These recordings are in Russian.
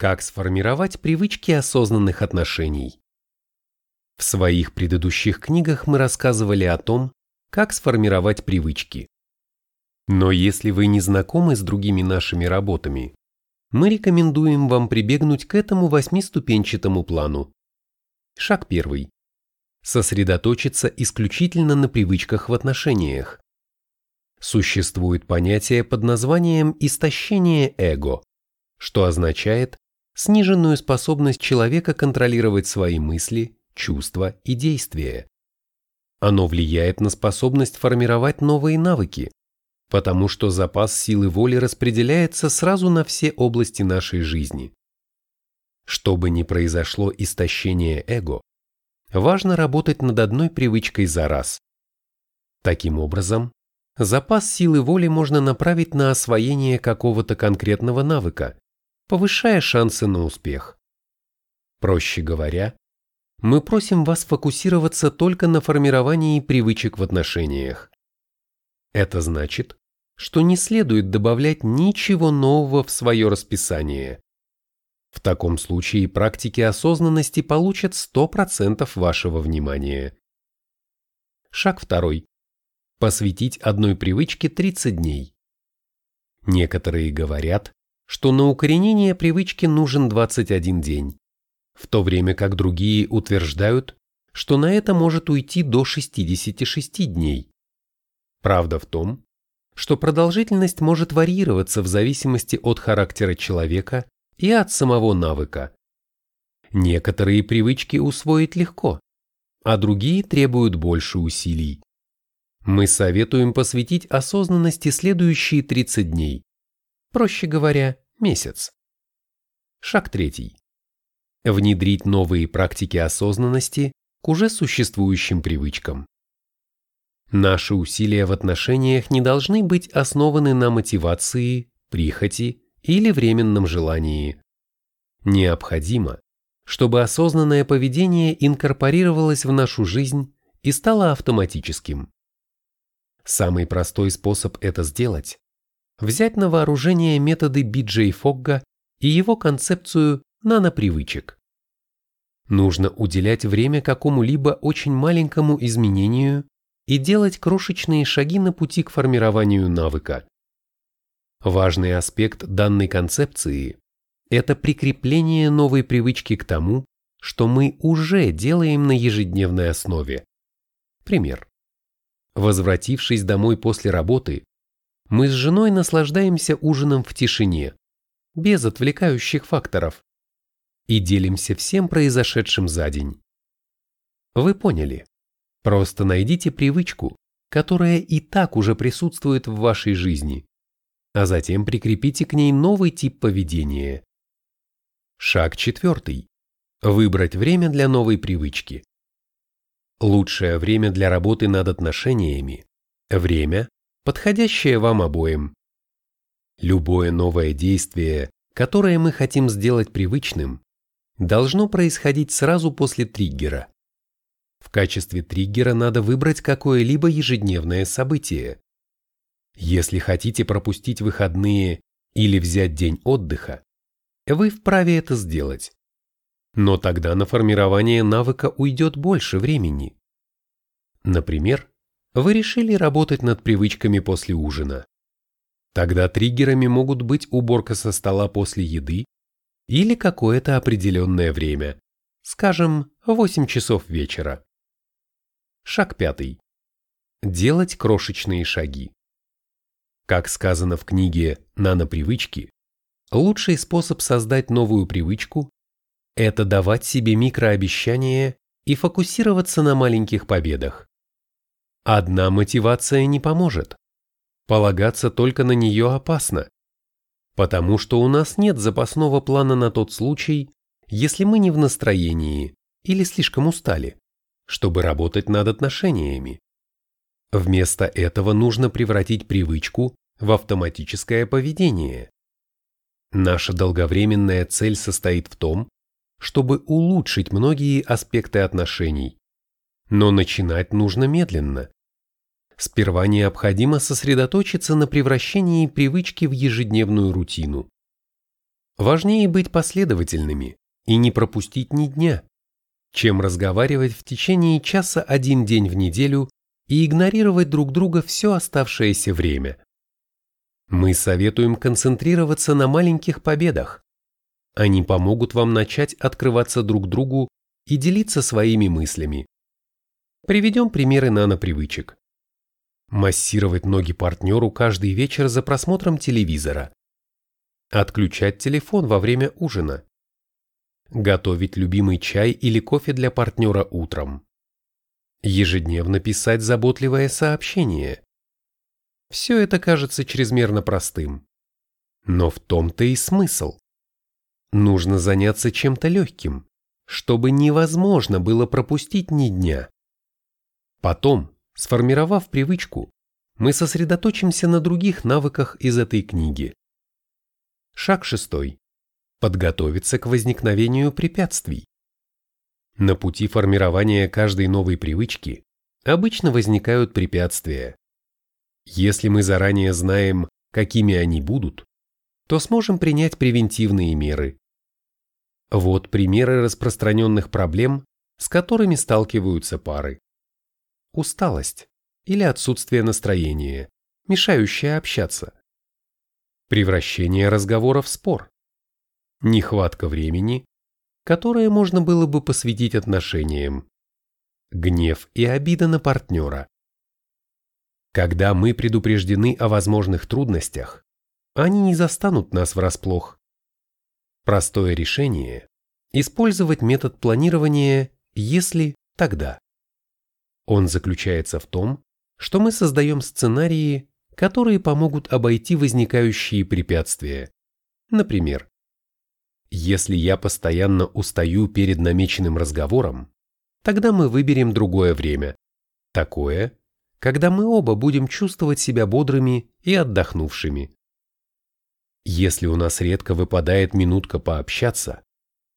Как сформировать привычки осознанных отношений? В своих предыдущих книгах мы рассказывали о том, как сформировать привычки. Но если вы не знакомы с другими нашими работами, мы рекомендуем вам прибегнуть к этому восьмиступенчатому плану. Шаг первый. Сосредоточиться исключительно на привычках в отношениях. Существует понятие под названием истощение эго, что означает сниженную способность человека контролировать свои мысли, чувства и действия. Оно влияет на способность формировать новые навыки, потому что запас силы воли распределяется сразу на все области нашей жизни. Чтобы не произошло истощение эго, важно работать над одной привычкой за раз. Таким образом, запас силы воли можно направить на освоение какого-то конкретного навыка, повышая шансы на успех. Проще говоря, мы просим вас фокусироваться только на формировании привычек в отношениях. Это значит, что не следует добавлять ничего нового в свое расписание. В таком случае практики осознанности получат 100% вашего внимания. Шаг второй посвятить одной привычке 30 дней. Некоторые говорят, что на укоренение привычки нужен 21 день, в то время как другие утверждают, что на это может уйти до 66 дней. Правда в том, что продолжительность может варьироваться в зависимости от характера человека и от самого навыка. Некоторые привычки усвоить легко, а другие требуют больше усилий. Мы советуем посвятить осознанности следующие 30 дней. Проще говоря, месяц. Шаг третий. Внедрить новые практики осознанности к уже существующим привычкам. Наши усилия в отношениях не должны быть основаны на мотивации, прихоти или временном желании. Необходимо, чтобы осознанное поведение инкорпорировалось в нашу жизнь и стало автоматическим. Самый простой способ это сделать – взять на вооружение методы Биджей Фогга и его концепцию нанопривычек. Нужно уделять время какому-либо очень маленькому изменению и делать крошечные шаги на пути к формированию навыка. Важный аспект данной концепции – это прикрепление новой привычки к тому, что мы уже делаем на ежедневной основе. Пример. Возвратившись домой после работы, мы с женой наслаждаемся ужином в тишине, без отвлекающих факторов, и делимся всем произошедшим за день. Вы поняли. Просто найдите привычку, которая и так уже присутствует в вашей жизни, а затем прикрепите к ней новый тип поведения. Шаг четвертый. Выбрать время для новой привычки. Лучшее время для работы над отношениями – время, подходящее вам обоим. Любое новое действие, которое мы хотим сделать привычным, должно происходить сразу после триггера. В качестве триггера надо выбрать какое-либо ежедневное событие. Если хотите пропустить выходные или взять день отдыха, вы вправе это сделать. Но тогда на формирование навыка уйдет больше времени. Например, вы решили работать над привычками после ужина. Тогда триггерами могут быть уборка со стола после еды или какое-то определенное время, скажем, 8 часов вечера. Шаг пятый. Делать крошечные шаги. Как сказано в книге «Нанопривычки», лучший способ создать новую привычку – это давать себе микрообещания и фокусироваться на маленьких победах. Одна мотивация не поможет. Полагаться только на нее опасно, потому что у нас нет запасного плана на тот случай, если мы не в настроении или слишком устали, чтобы работать над отношениями. Вместо этого нужно превратить привычку в автоматическое поведение. Наша долговременная цель состоит в том, чтобы улучшить многие аспекты отношений. Но начинать нужно медленно. Сперва необходимо сосредоточиться на превращении привычки в ежедневную рутину. Важнее быть последовательными и не пропустить ни дня, чем разговаривать в течение часа один день в неделю и игнорировать друг друга все оставшееся время. Мы советуем концентрироваться на маленьких победах. Они помогут вам начать открываться друг другу и делиться своими мыслями. Приведем примеры нанопривычек. Массировать ноги партнеру каждый вечер за просмотром телевизора. Отключать телефон во время ужина. Готовить любимый чай или кофе для партнера утром. Ежедневно писать заботливое сообщение. Все это кажется чрезмерно простым. Но в том-то и смысл. Нужно заняться чем-то легким, чтобы невозможно было пропустить ни дня. Потом, сформировав привычку, мы сосредоточимся на других навыках из этой книги. Шаг шестой. Подготовиться к возникновению препятствий. На пути формирования каждой новой привычки обычно возникают препятствия. Если мы заранее знаем, какими они будут, то сможем принять превентивные меры. Вот примеры распространенных проблем, с которыми сталкиваются пары. Усталость или отсутствие настроения, мешающее общаться. Превращение разговора в спор. Нехватка времени которое можно было бы посвятить отношениям. Гнев и обида на партнера. Когда мы предупреждены о возможных трудностях, они не застанут нас врасплох. Простое решение – использовать метод планирования «если, тогда». Он заключается в том, что мы создаем сценарии, которые помогут обойти возникающие препятствия. Например, если я постоянно устаю перед намеченным разговором, тогда мы выберем другое время. Такое, когда мы оба будем чувствовать себя бодрыми и отдохнувшими. Если у нас редко выпадает минутка пообщаться,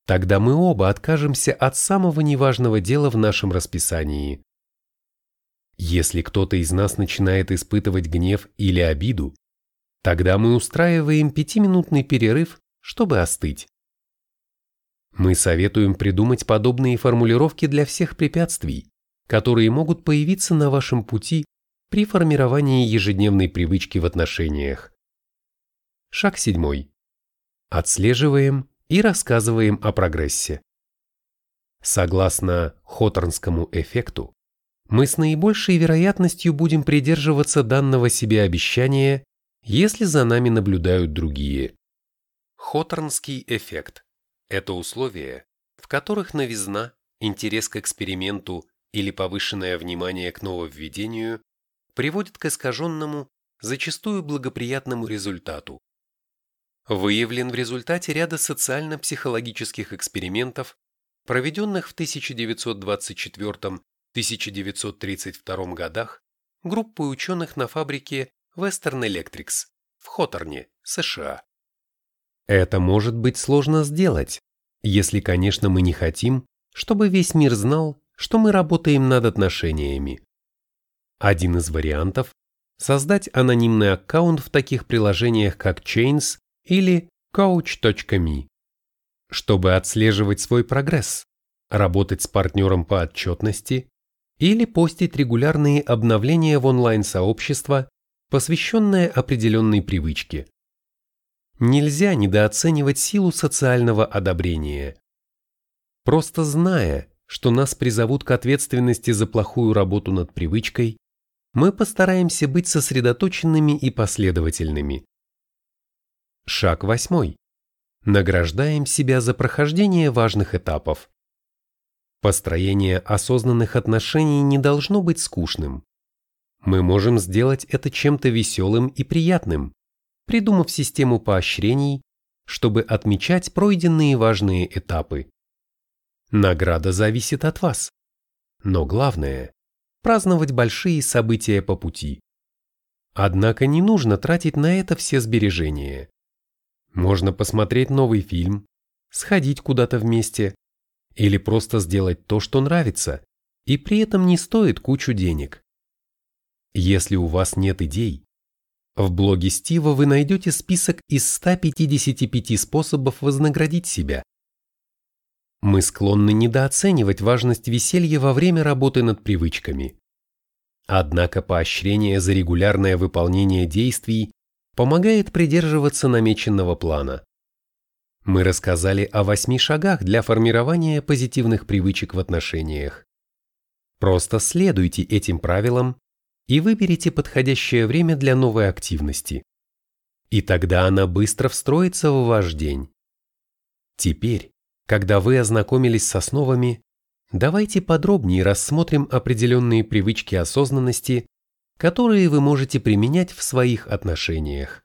тогда мы оба откажемся от самого неважного дела в нашем расписании. Если кто-то из нас начинает испытывать гнев или обиду, тогда мы устраиваем пятиминутный перерыв, чтобы остыть. Мы советуем придумать подобные формулировки для всех препятствий, которые могут появиться на вашем пути при формировании ежедневной привычки в отношениях. Шаг седьмой. Отслеживаем и рассказываем о прогрессе. Согласно Хоторнскому эффекту, мы с наибольшей вероятностью будем придерживаться данного себе обещания, если за нами наблюдают другие. Хоторнский эффект это условия, в которых новизна, интерес к эксперименту или повышенное внимание к нововведению приводит к искаженному, зачастую благоприятному результату. Выявлен в результате ряда социально-психологических экспериментов, проведенных в 1924-1932 годах группой ученых на фабрике Western Electrics в Хоторне, США. Это может быть сложно сделать, если, конечно, мы не хотим, чтобы весь мир знал, что мы работаем над отношениями. Один из вариантов – создать анонимный аккаунт в таких приложениях, как Chains или Coach.me, чтобы отслеживать свой прогресс, работать с партнером по отчетности или постить регулярные обновления в онлайн-сообщество, посвященное определенной привычке. Нельзя недооценивать силу социального одобрения. Просто зная, что нас призовут к ответственности за плохую работу над привычкой, мы постараемся быть сосредоточенными и последовательными. Шаг восьмой. Награждаем себя за прохождение важных этапов. Построение осознанных отношений не должно быть скучным. Мы можем сделать это чем-то веселым и приятным, придумав систему поощрений, чтобы отмечать пройденные важные этапы. Награда зависит от вас. Но главное – праздновать большие события по пути. Однако не нужно тратить на это все сбережения. Можно посмотреть новый фильм, сходить куда-то вместе или просто сделать то, что нравится, и при этом не стоит кучу денег. Если у вас нет идей, В блоге Стива вы найдете список из 155 способов вознаградить себя. Мы склонны недооценивать важность веселья во время работы над привычками. Однако поощрение за регулярное выполнение действий помогает придерживаться намеченного плана. Мы рассказали о восьми шагах для формирования позитивных привычек в отношениях. Просто следуйте этим правилам и выберите подходящее время для новой активности. И тогда она быстро встроится в ваш день. Теперь, когда вы ознакомились с основами, давайте подробнее рассмотрим определенные привычки осознанности, которые вы можете применять в своих отношениях.